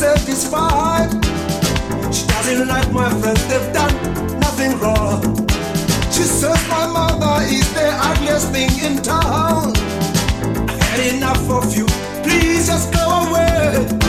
satisfied. She doesn't like my friends, they've done nothing wrong. She says my mother is the ugliest thing in town. I've had enough of you, please just go away.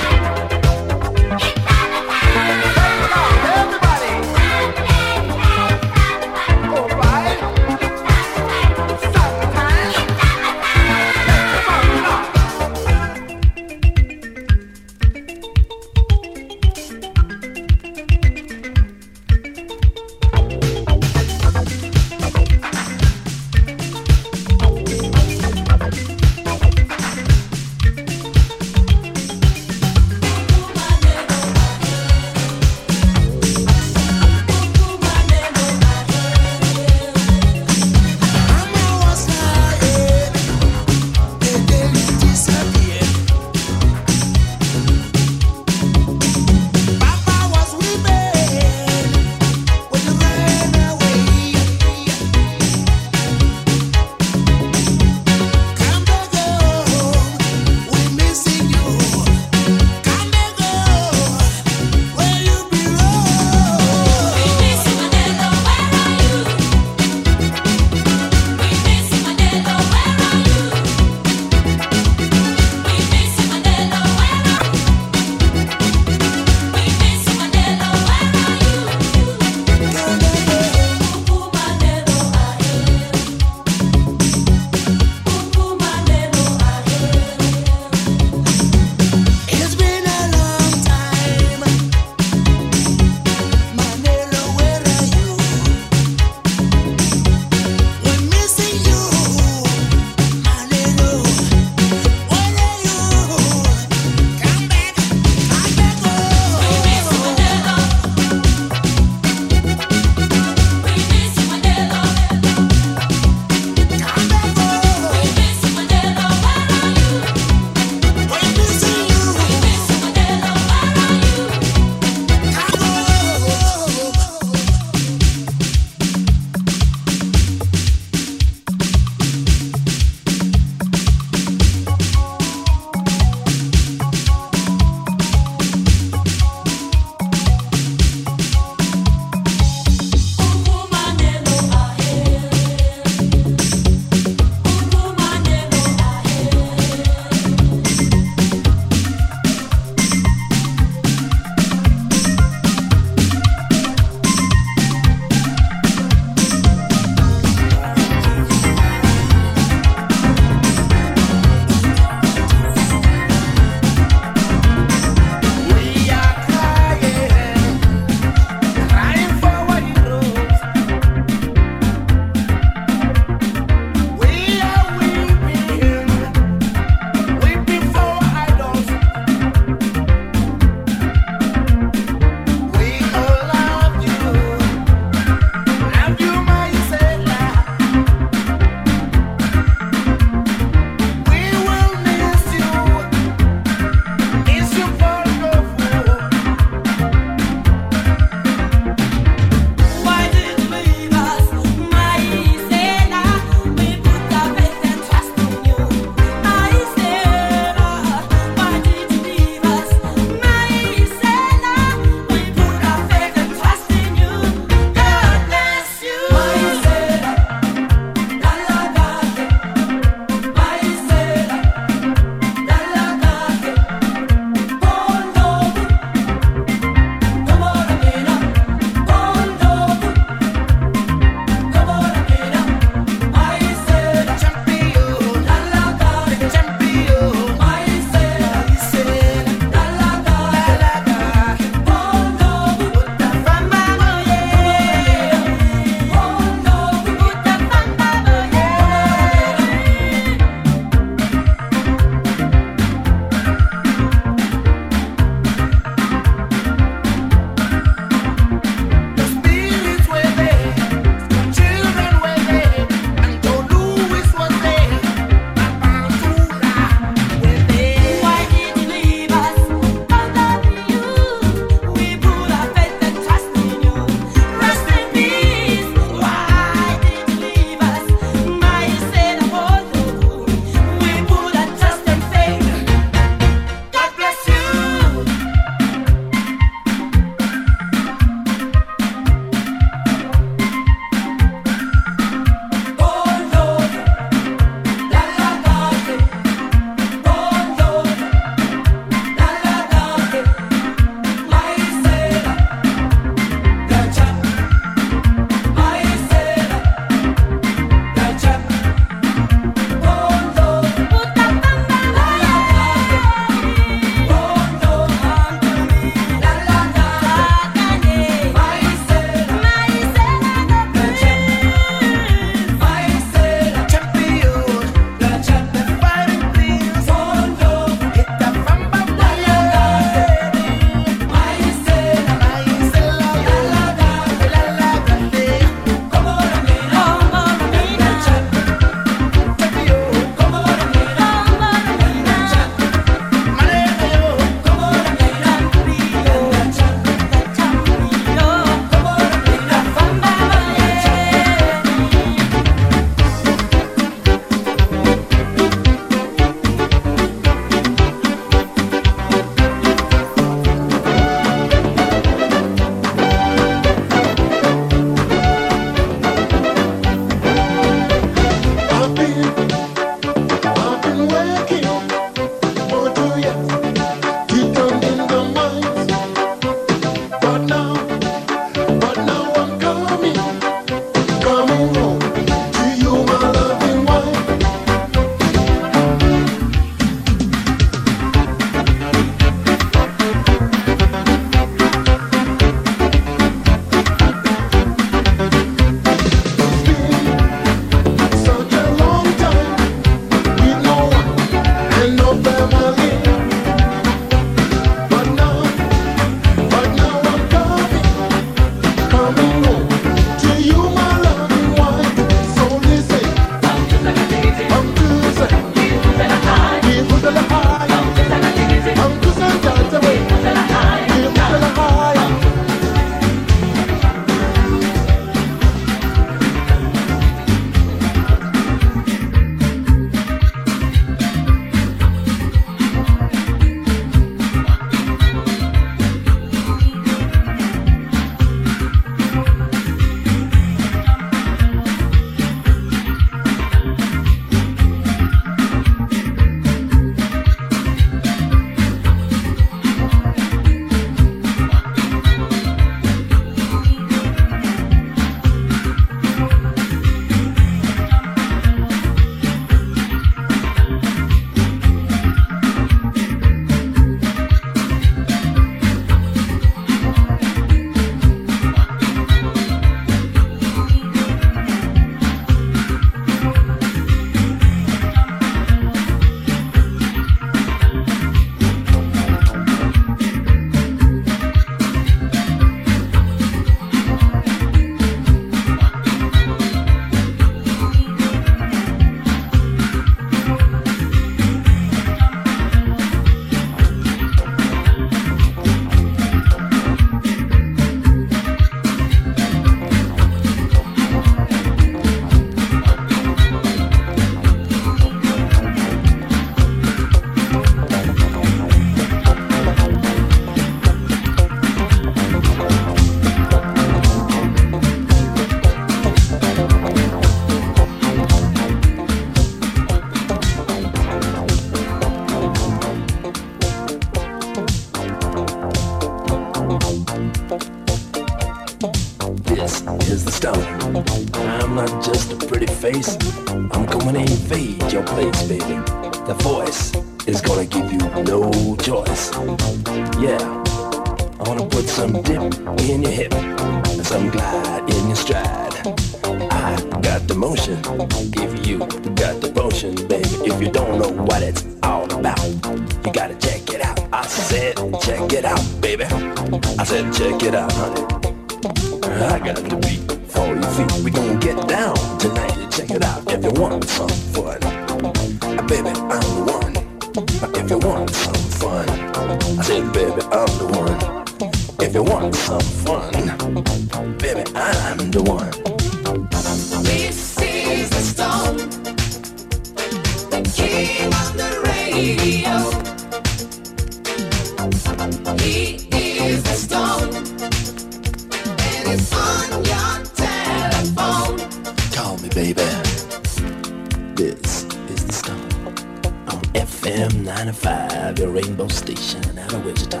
95, your rainbow station out of Wichita.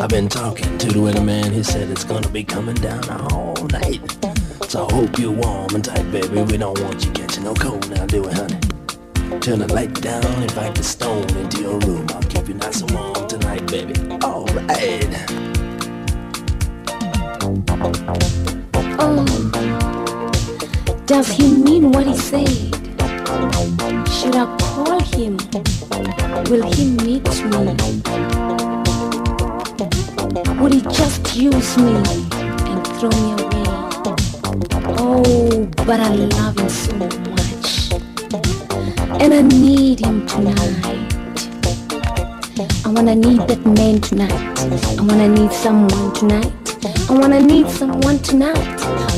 I've been talking to the weatherman. He said it's gonna be coming down all night. So I hope you're warm and tight, baby. We don't want you catching no cold now, do we, honey? Turn the light down, invite the stone into your room. I'll keep you nice and warm tonight, baby. All right. Oh, does he mean what he said? Should I call him? Will he meet me? Would he just use me and throw me away? Oh, but I love him so much. And I need him tonight. I wanna need that man tonight. I wanna need someone tonight. I wanna need someone tonight.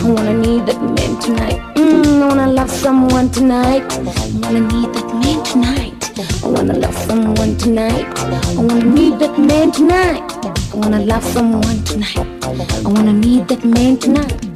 I wanna need that man tonight. Mm, I wanna love someone tonight. I wanna need that man tonight. I wanna love someone tonight. I wanna need that man tonight. I wanna love someone tonight. I wanna need that man tonight.